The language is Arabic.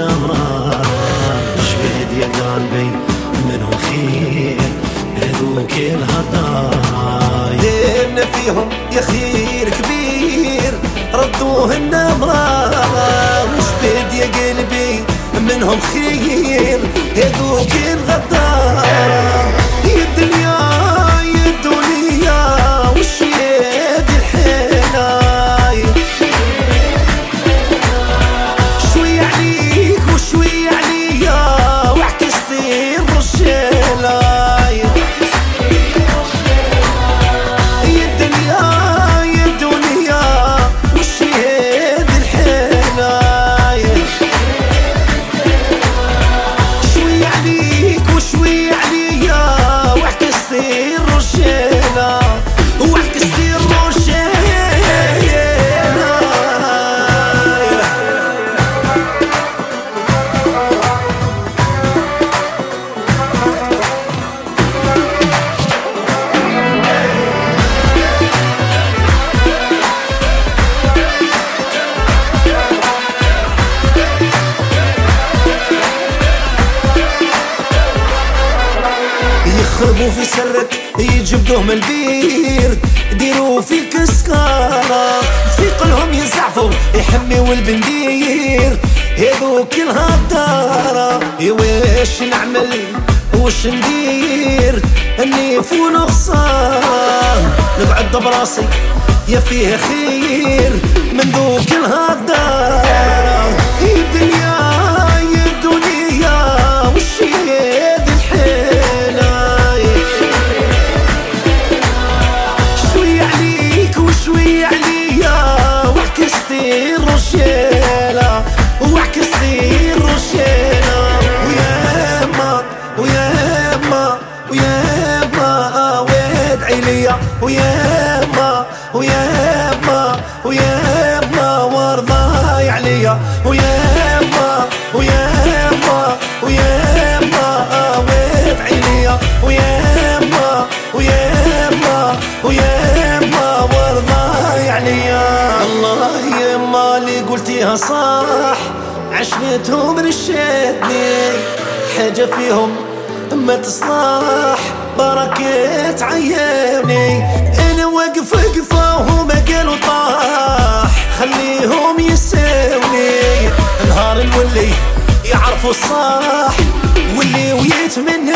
الأمرار شبيد يا قلبي؟ منهم خير. هذوك الهضاي ديرنا فيهم يا خير كبير. ردوه ردوهن أمرار شبيد يا قلبي؟ منهم خير. هذوك الغدار يا الدنيا. في سرك يجبدوه من البير. ديروا في كسكارة في قلهم يزعفوا يحمي والبندير. هذوك الهدارة ويش نعمل؟ وش ندير؟ النيف ونخسارة نقعد براسي يا فيه خير. من ذوك الهدارة. ويا ما ويا ما ويا ما وارضاي عليا. ويا ما ويا ما ويا ما وادعي ليا ويا ما ويا ما ويا ما وارضاي عليا الله يا اللي قلتيها صح عشرتهم رشتني حاجة فيهم تصلح بركة عيوني أنا واقف وقفة وهم قالوا طاح خليهم يساوني نهار نولي يعرفوا الصح واللي ويتمنوني